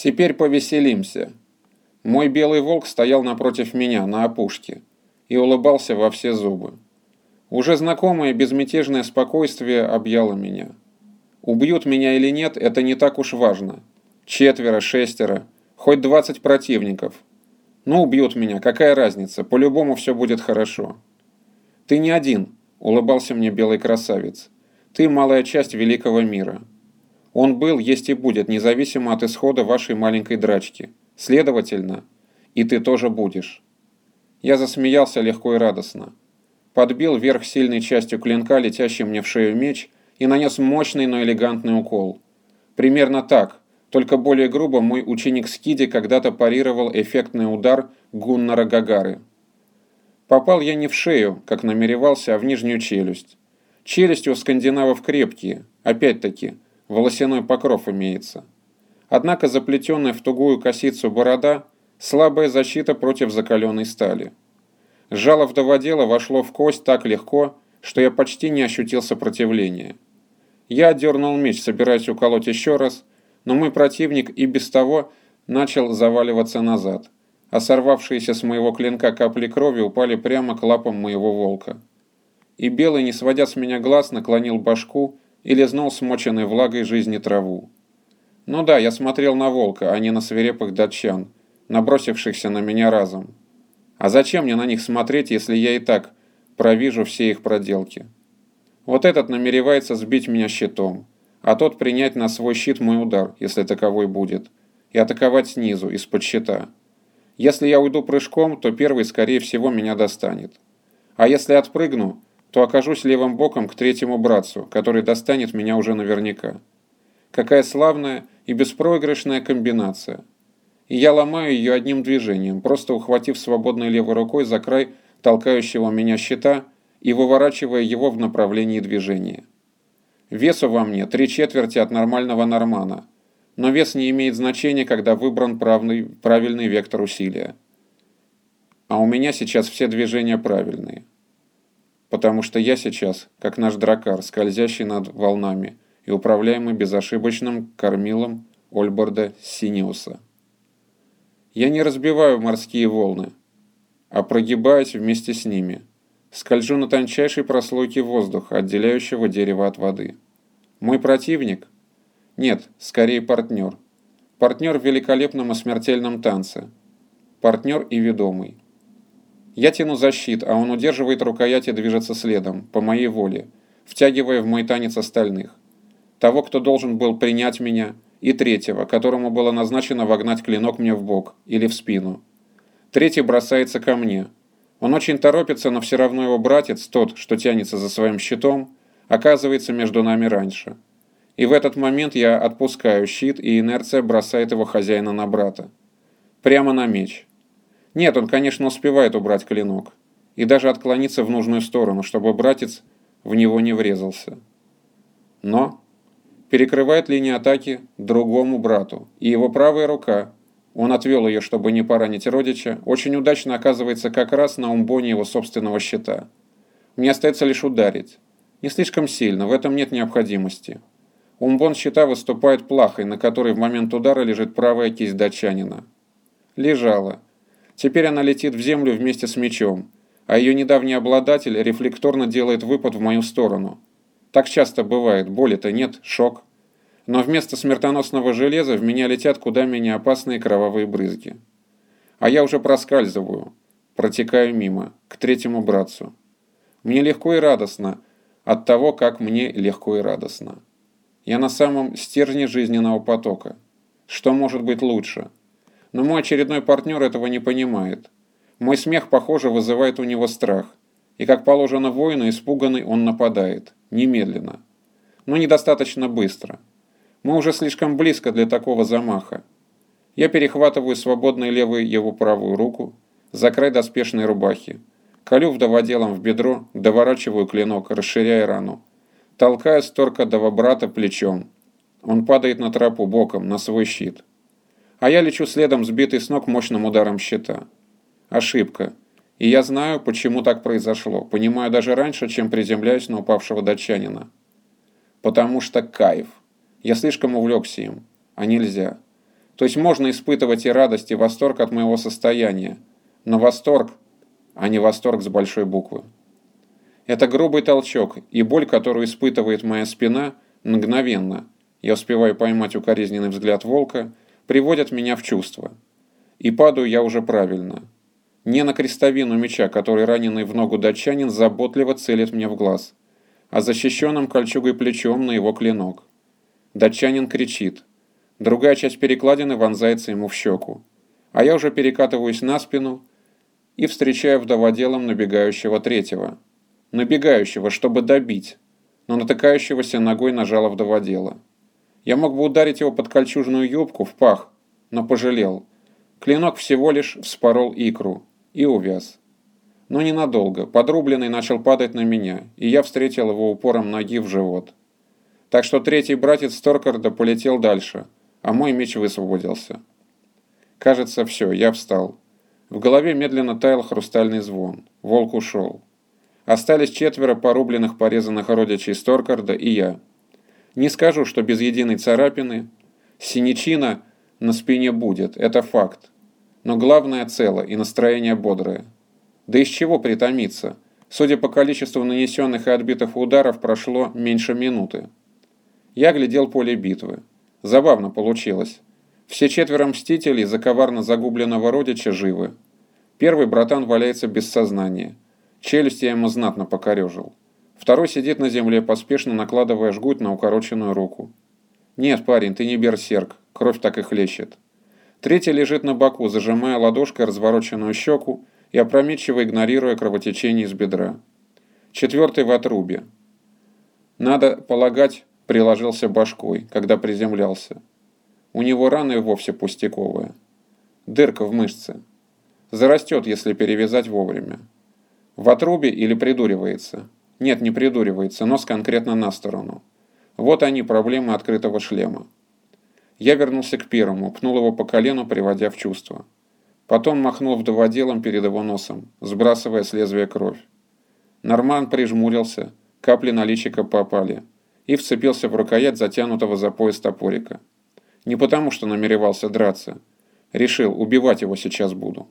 Теперь повеселимся. Мой белый волк стоял напротив меня, на опушке, и улыбался во все зубы. Уже знакомое безмятежное спокойствие объяло меня. Убьют меня или нет, это не так уж важно. Четверо, шестеро, хоть двадцать противников. Ну, убьют меня, какая разница, по-любому все будет хорошо. Ты не один, улыбался мне белый красавец. Ты малая часть великого мира. Он был, есть и будет, независимо от исхода вашей маленькой драчки. Следовательно, и ты тоже будешь. Я засмеялся легко и радостно. Подбил вверх сильной частью клинка, летящий мне в шею меч, и нанес мощный, но элегантный укол. Примерно так, только более грубо мой ученик Скиди когда-то парировал эффектный удар Гуннара Гагары. Попал я не в шею, как намеревался, а в нижнюю челюсть. Челюсти у скандинавов крепкие, опять-таки, волосяной покров имеется. Однако заплетенная в тугую косицу борода – слабая защита против закаленной стали. Жало вдоводела вошло в кость так легко, что я почти не ощутил сопротивления. Я дернул меч, собираясь уколоть еще раз, но мой противник и без того начал заваливаться назад, а сорвавшиеся с моего клинка капли крови упали прямо к лапам моего волка. И белый, не сводя с меня глаз, наклонил башку и лизнул смоченной влагой жизни траву. Ну да, я смотрел на волка, а не на свирепых датчан, набросившихся на меня разом. А зачем мне на них смотреть, если я и так провижу все их проделки? Вот этот намеревается сбить меня щитом, а тот принять на свой щит мой удар, если таковой будет, и атаковать снизу, из-под щита. Если я уйду прыжком, то первый, скорее всего, меня достанет. А если отпрыгну, то окажусь левым боком к третьему братцу, который достанет меня уже наверняка. Какая славная и беспроигрышная комбинация. И я ломаю ее одним движением, просто ухватив свободной левой рукой за край толкающего меня щита и выворачивая его в направлении движения. Весу во мне три четверти от нормального нормана, но вес не имеет значения, когда выбран правный, правильный вектор усилия. А у меня сейчас все движения правильные. Потому что я сейчас, как наш дракар, скользящий над волнами – и управляемый безошибочным кормилом Ольборда Синиуса. Я не разбиваю морские волны, а прогибаюсь вместе с ними. Скольжу на тончайшей прослойке воздуха, отделяющего дерево от воды. Мой противник? Нет, скорее партнер. Партнер в великолепном и смертельном танце. Партнер и ведомый. Я тяну защит, а он удерживает рукоять и движется следом, по моей воле, втягивая в мой танец остальных того, кто должен был принять меня, и третьего, которому было назначено вогнать клинок мне в бок или в спину. Третий бросается ко мне. Он очень торопится, но все равно его братец, тот, что тянется за своим щитом, оказывается между нами раньше. И в этот момент я отпускаю щит, и инерция бросает его хозяина на брата. Прямо на меч. Нет, он, конечно, успевает убрать клинок. И даже отклониться в нужную сторону, чтобы братец в него не врезался. Но перекрывает линию атаки другому брату, и его правая рука, он отвел ее, чтобы не поранить родича, очень удачно оказывается как раз на умбоне его собственного щита. Мне остается лишь ударить. Не слишком сильно, в этом нет необходимости. Умбон щита выступает плахой, на которой в момент удара лежит правая кисть датчанина. Лежала. Теперь она летит в землю вместе с мечом, а ее недавний обладатель рефлекторно делает выпад в мою сторону – так часто бывает, боли-то нет, шок. Но вместо смертоносного железа в меня летят куда менее опасные кровавые брызги. А я уже проскальзываю, протекаю мимо, к третьему братцу. Мне легко и радостно от того, как мне легко и радостно. Я на самом стержне жизненного потока. Что может быть лучше? Но мой очередной партнер этого не понимает. Мой смех, похоже, вызывает у него страх. И как положено воину, испуганный он нападает. Немедленно. Но недостаточно быстро. Мы уже слишком близко для такого замаха. Я перехватываю свободной левой его правую руку за край доспешной рубахи. Колю вдоводелом в бедро, доворачиваю клинок, расширяя рану. Толкаю сторка брата плечом. Он падает на тропу боком, на свой щит. А я лечу следом, сбитый с ног мощным ударом щита. Ошибка. И я знаю, почему так произошло. Понимаю даже раньше, чем приземляюсь на упавшего датчанина. Потому что кайф. Я слишком увлекся им. А нельзя. То есть можно испытывать и радость, и восторг от моего состояния. Но восторг, а не восторг с большой буквы. Это грубый толчок, и боль, которую испытывает моя спина, мгновенно, я успеваю поймать укоризненный взгляд волка, приводят меня в чувство. И падаю я уже правильно. Не на крестовину меча, который раненый в ногу датчанин заботливо целит мне в глаз, а защищенным кольчугой плечом на его клинок. Датчанин кричит. Другая часть перекладины вонзается ему в щеку. А я уже перекатываюсь на спину и встречаю вдоводелом набегающего третьего. Набегающего, чтобы добить, но натыкающегося ногой нажала вдоводела. Я мог бы ударить его под кольчужную юбку в пах, но пожалел. Клинок всего лишь вспорол икру и увяз. Но ненадолго. Подрубленный начал падать на меня, и я встретил его упором ноги в живот. Так что третий братец Сторкарда полетел дальше, а мой меч высвободился. Кажется, все, я встал. В голове медленно таял хрустальный звон. Волк ушел. Остались четверо порубленных, порезанных родичей Сторкарда и я. Не скажу, что без единой царапины. Синячина на спине будет, это факт. Но главное цело и настроение бодрое. Да из чего притомиться? Судя по количеству нанесенных и отбитых ударов, прошло меньше минуты. Я глядел поле битвы. Забавно получилось. Все четверо мстителей за коварно загубленного родича живы. Первый братан валяется без сознания. Челюсть я ему знатно покорежил. Второй сидит на земле, поспешно накладывая жгут на укороченную руку. «Нет, парень, ты не берсерк, кровь так и хлещет». Третий лежит на боку, зажимая ладошкой развороченную щеку и опрометчиво игнорируя кровотечение из бедра. Четвертый в отрубе. Надо полагать, приложился башкой, когда приземлялся. У него раны вовсе пустяковые. Дырка в мышце. Зарастет, если перевязать вовремя. В отрубе или придуривается? Нет, не придуривается, нос конкретно на сторону. Вот они, проблемы открытого шлема. Я вернулся к первому, пнул его по колену, приводя в чувство. Потом махнул вдоводелом перед его носом, сбрасывая с лезвия кровь. Норман прижмурился, капли на личико попали, и вцепился в рукоять затянутого за пояс топорика. Не потому, что намеревался драться. Решил, убивать его сейчас буду.